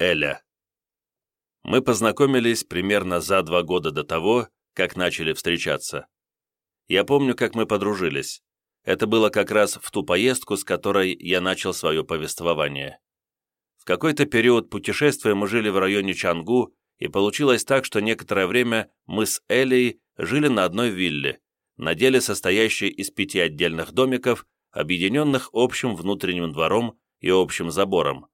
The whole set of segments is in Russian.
Эля. Мы познакомились примерно за два года до того, как начали встречаться. Я помню, как мы подружились. Это было как раз в ту поездку, с которой я начал свое повествование. В какой-то период путешествия мы жили в районе Чангу, и получилось так, что некоторое время мы с Элей жили на одной вилле, на деле состоящей из пяти отдельных домиков, объединенных общим внутренним двором и общим забором.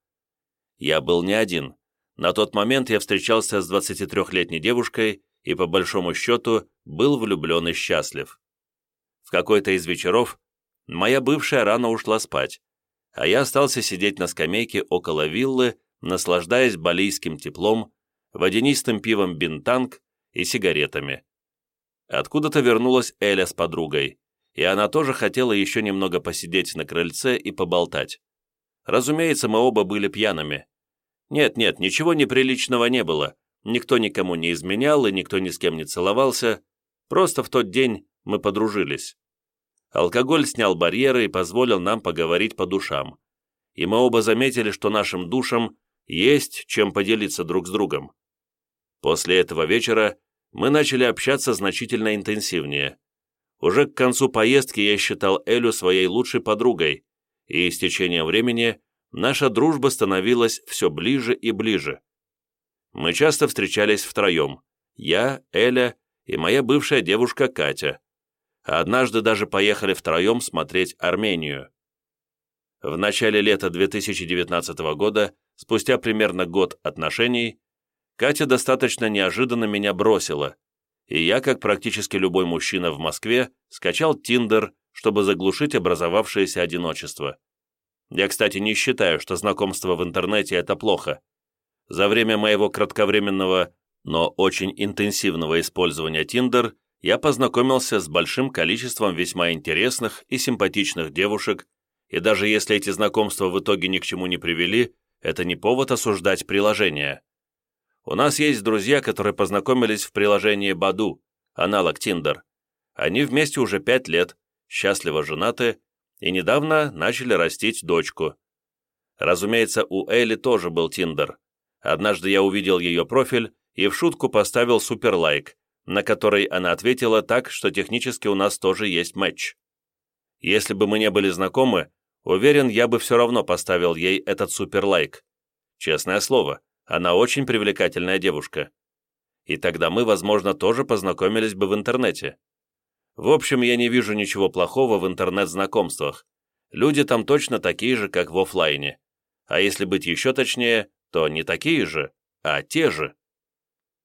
Я был не один. На тот момент я встречался с 23-летней девушкой и, по большому счету, был влюблен и счастлив. В какой-то из вечеров моя бывшая рано ушла спать, а я остался сидеть на скамейке около виллы, наслаждаясь балийским теплом, водянистым пивом бинтанг и сигаретами. Откуда-то вернулась Эля с подругой, и она тоже хотела еще немного посидеть на крыльце и поболтать. Разумеется, мы оба были пьяными. Нет-нет, ничего неприличного не было, никто никому не изменял и никто ни с кем не целовался, просто в тот день мы подружились. Алкоголь снял барьеры и позволил нам поговорить по душам. И мы оба заметили, что нашим душам есть чем поделиться друг с другом. После этого вечера мы начали общаться значительно интенсивнее. Уже к концу поездки я считал Элю своей лучшей подругой, и с течением времени наша дружба становилась все ближе и ближе. Мы часто встречались втроем, я, Эля и моя бывшая девушка Катя. однажды даже поехали втроем смотреть Армению. В начале лета 2019 года, спустя примерно год отношений, Катя достаточно неожиданно меня бросила, и я, как практически любой мужчина в Москве, скачал Тиндер, чтобы заглушить образовавшееся одиночество. Я, кстати, не считаю, что знакомство в интернете – это плохо. За время моего кратковременного, но очень интенсивного использования Тиндер я познакомился с большим количеством весьма интересных и симпатичных девушек, и даже если эти знакомства в итоге ни к чему не привели, это не повод осуждать приложение. У нас есть друзья, которые познакомились в приложении Баду, аналог Тиндер. Они вместе уже пять лет, счастливо женаты и недавно начали растить дочку. Разумеется, у Элли тоже был Тиндер. Однажды я увидел ее профиль и в шутку поставил суперлайк, на который она ответила так, что технически у нас тоже есть матч. Если бы мы не были знакомы, уверен, я бы все равно поставил ей этот суперлайк. Честное слово, она очень привлекательная девушка. И тогда мы, возможно, тоже познакомились бы в интернете. В общем, я не вижу ничего плохого в интернет-знакомствах. Люди там точно такие же, как в офлайне. А если быть еще точнее, то не такие же, а те же.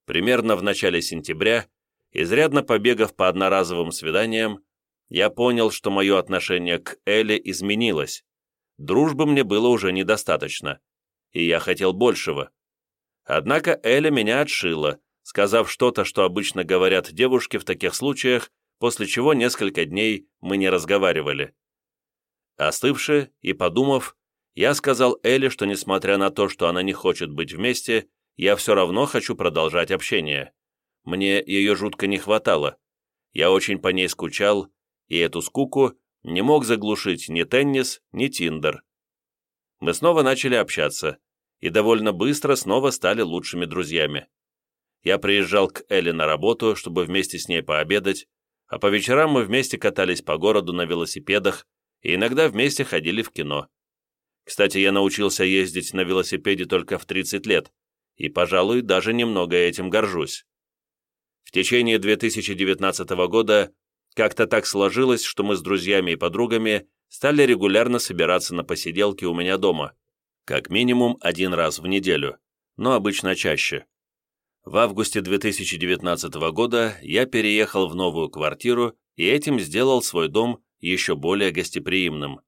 Примерно в начале сентября, изрядно побегав по одноразовым свиданиям, я понял, что мое отношение к Эле изменилось. Дружбы мне было уже недостаточно, и я хотел большего. Однако Эля меня отшила, сказав что-то, что обычно говорят девушки в таких случаях, после чего несколько дней мы не разговаривали. Остывши и подумав, я сказал Эле, что несмотря на то, что она не хочет быть вместе, я все равно хочу продолжать общение. Мне ее жутко не хватало. Я очень по ней скучал, и эту скуку не мог заглушить ни теннис, ни тиндер. Мы снова начали общаться, и довольно быстро снова стали лучшими друзьями. Я приезжал к Элли на работу, чтобы вместе с ней пообедать, а по вечерам мы вместе катались по городу на велосипедах и иногда вместе ходили в кино. Кстати, я научился ездить на велосипеде только в 30 лет, и, пожалуй, даже немного этим горжусь. В течение 2019 года как-то так сложилось, что мы с друзьями и подругами стали регулярно собираться на посиделки у меня дома – как минимум один раз в неделю, но обычно чаще. В августе 2019 года я переехал в новую квартиру и этим сделал свой дом еще более гостеприимным.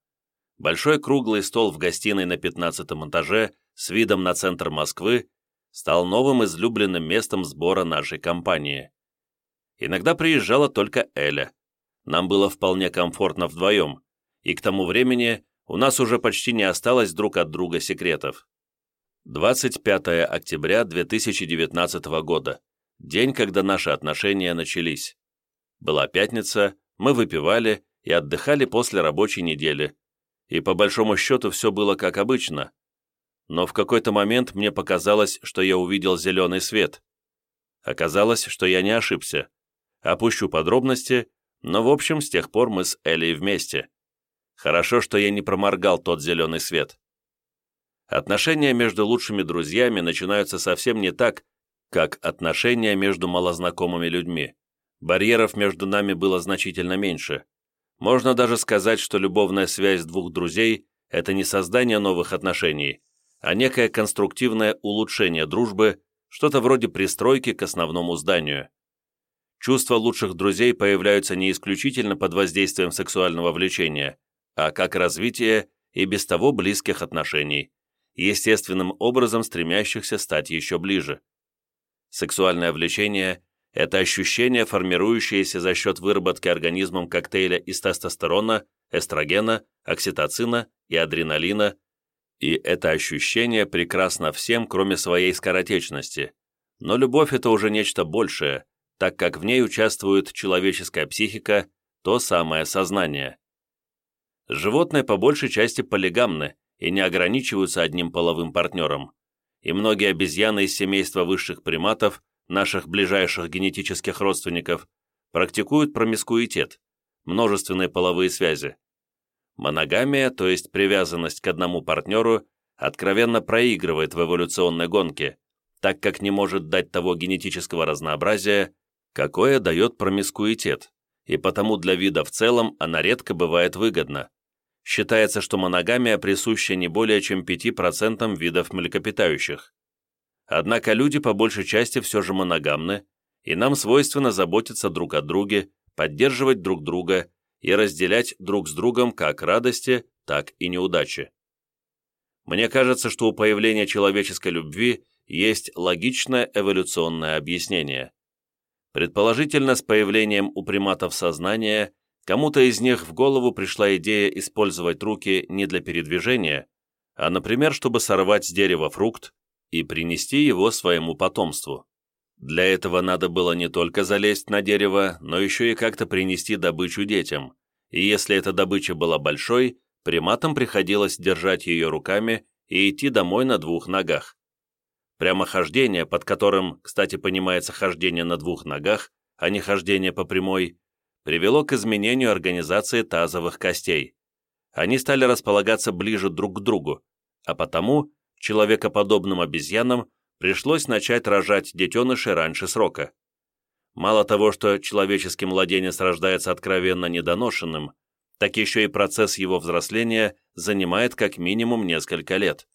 Большой круглый стол в гостиной на 15 этаже с видом на центр Москвы стал новым излюбленным местом сбора нашей компании. Иногда приезжала только Эля. Нам было вполне комфортно вдвоем, и к тому времени у нас уже почти не осталось друг от друга секретов. 25 октября 2019 года. День, когда наши отношения начались. Была пятница, мы выпивали и отдыхали после рабочей недели. И по большому счету все было как обычно. но в какой-то момент мне показалось, что я увидел зеленый свет. Оказалось, что я не ошибся. Опущу подробности, но в общем с тех пор мы с Элей вместе. Хорошо, что я не проморгал тот зеленый свет. Отношения между лучшими друзьями начинаются совсем не так, как отношения между малознакомыми людьми. Барьеров между нами было значительно меньше. Можно даже сказать, что любовная связь двух друзей – это не создание новых отношений, а некое конструктивное улучшение дружбы, что-то вроде пристройки к основному зданию. Чувства лучших друзей появляются не исключительно под воздействием сексуального влечения, а как развитие и без того близких отношений, естественным образом стремящихся стать еще ближе. Сексуальное влечение – это ощущение, формирующееся за счет выработки организмом коктейля из тестостерона, эстрогена, окситоцина и адреналина, и это ощущение прекрасно всем, кроме своей скоротечности. Но любовь – это уже нечто большее, так как в ней участвует человеческая психика, то самое сознание. Животные по большей части полигамны и не ограничиваются одним половым партнером и многие обезьяны из семейства высших приматов, наших ближайших генетических родственников, практикуют промискуитет, множественные половые связи. Моногамия, то есть привязанность к одному партнеру, откровенно проигрывает в эволюционной гонке, так как не может дать того генетического разнообразия, какое дает промискуитет, и потому для вида в целом она редко бывает выгодна. Считается, что моногамия присуща не более чем 5% видов млекопитающих. Однако люди по большей части все же моногамны, и нам свойственно заботиться друг о друге, поддерживать друг друга и разделять друг с другом как радости, так и неудачи. Мне кажется, что у появления человеческой любви есть логичное эволюционное объяснение. Предположительно, с появлением у приматов сознания Кому-то из них в голову пришла идея использовать руки не для передвижения, а, например, чтобы сорвать с дерева фрукт и принести его своему потомству. Для этого надо было не только залезть на дерево, но еще и как-то принести добычу детям, и если эта добыча была большой, приматам приходилось держать ее руками и идти домой на двух ногах. Прямохождение, под которым, кстати, понимается хождение на двух ногах, а не хождение по прямой, привело к изменению организации тазовых костей. Они стали располагаться ближе друг к другу, а потому человекоподобным обезьянам пришлось начать рожать детенышей раньше срока. Мало того, что человеческий младенец рождается откровенно недоношенным, так еще и процесс его взросления занимает как минимум несколько лет.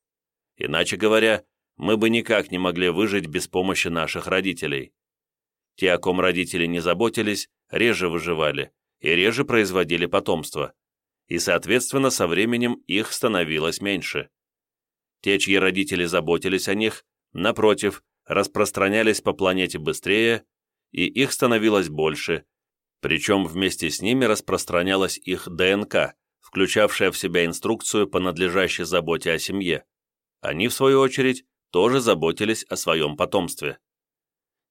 Иначе говоря, мы бы никак не могли выжить без помощи наших родителей. Те, о ком родители не заботились, реже выживали и реже производили потомство, и, соответственно, со временем их становилось меньше. Те, чьи родители заботились о них, напротив, распространялись по планете быстрее, и их становилось больше, причем вместе с ними распространялась их ДНК, включавшая в себя инструкцию по надлежащей заботе о семье. Они, в свою очередь, тоже заботились о своем потомстве.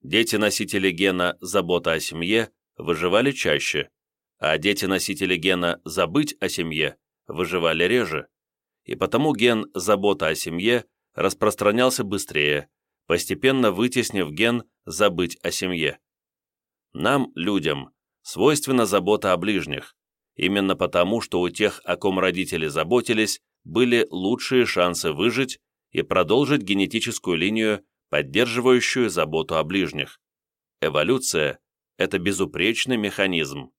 Дети-носители гена «забота о семье» выживали чаще, а дети-носители гена «забыть о семье» выживали реже, и потому ген «забота о семье» распространялся быстрее, постепенно вытеснив ген «забыть о семье». Нам, людям, свойственна забота о ближних, именно потому, что у тех, о ком родители заботились, были лучшие шансы выжить и продолжить генетическую линию, поддерживающую заботу о ближних. Эволюция это безупречный механизм.